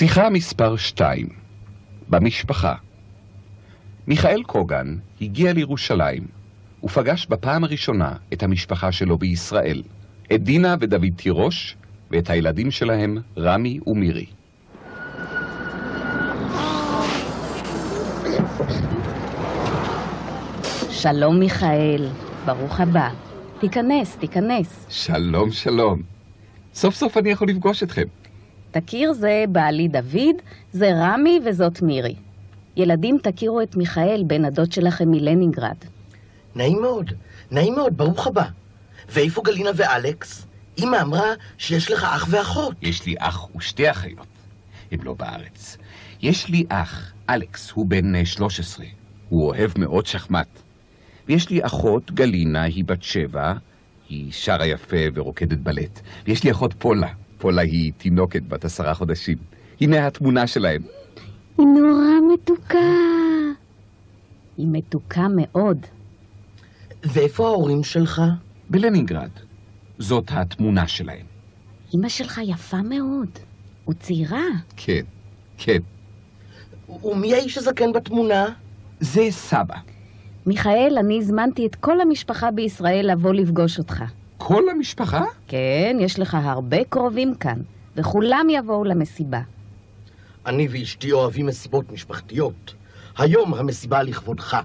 שיחה מספר 2 במשפחה מיכאל קוגן הגיע לירושלים ופגש בפעם הראשונה את המשפחה שלו בישראל, את דינה ודוד תירוש ואת הילדים שלהם, רמי ומירי. שלום מיכאל, ברוך הבא. תיכנס, תיכנס. שלום, שלום. סוף סוף אני יכול לפגוש אתכם. תכיר זה בעלי דוד, זה רמי וזאת מירי. ילדים תכירו את מיכאל, בן הדוד שלכם מלנינגרד. נעים מאוד, נעים מאוד, ברוך הבא. ואיפה גלינה ואלכס? אמא אמרה שיש לך אח ואחות. יש לי אח ושתי אחיות. הם לא בארץ. יש לי אח, אלכס, הוא בן אה, 13. הוא אוהב מאוד שחמט. ויש לי אחות, גלינה, היא בת שבע, היא שרה יפה ורוקדת בלט. ויש לי אחות פולה, פולה היא תינוקת בת עשרה חודשים. הנה התמונה שלהם. היא נורא מתוקה. היא מתוקה מאוד. ואיפה ההורים שלך? בלנינגרד. זאת התמונה שלהם. אמא שלך יפה מאוד. וצעירה. כן, כן. ומי האיש הזקן בתמונה? זה סבא. מיכאל, אני הזמנתי את כל המשפחה בישראל לבוא לפגוש אותך. כל המשפחה? כן, יש לך הרבה קרובים כאן, וכולם יבואו למסיבה. אני ואשתי אוהבים מסיבות משפחתיות. היום המסיבה לכבודך.